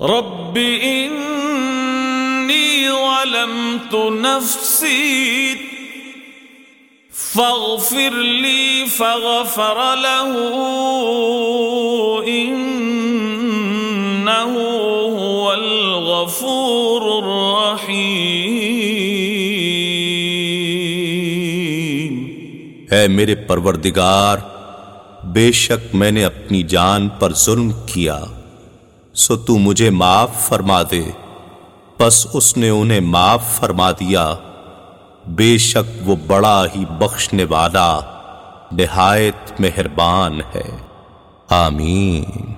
رب انی ظلمت نفسی فاغفر لی فغفر له انه هو الغفور الرحیم اے میرے پروردگار، بے شک میں نے اپنی جان پر ظلم کیا۔ سو تو مجھے معاف فرما دے۔ پس اس نے انہیں معاف فرما دیا۔ بے شک وہ بڑا ہی بخشنے والا نہایت مہربان ہے۔ آمین۔